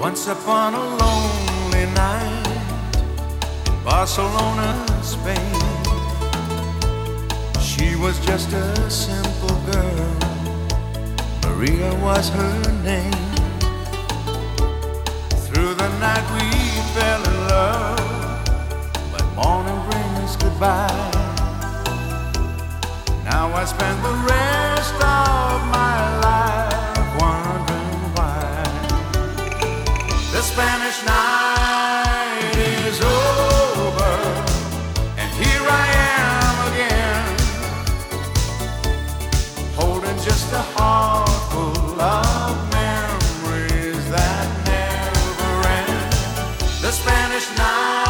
Once upon a lonely night in Barcelona, Spain, she was just a simple girl. Maria was her name. Through the night we fell in love, but morning brings goodbye. Now I spend the rest Spanish night is over, and here I am again, holding just a heart of memories that never end. The Spanish night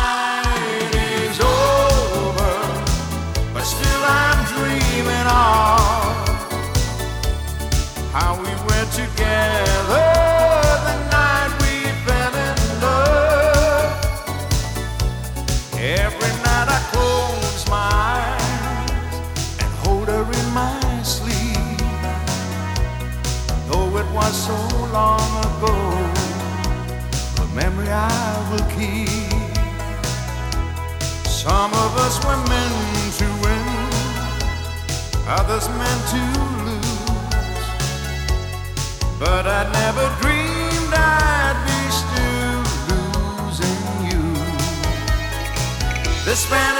was so long ago, the memory I will keep. Some of us were meant to win, others meant to lose. But I never dreamed I'd be still losing you. Spanish night.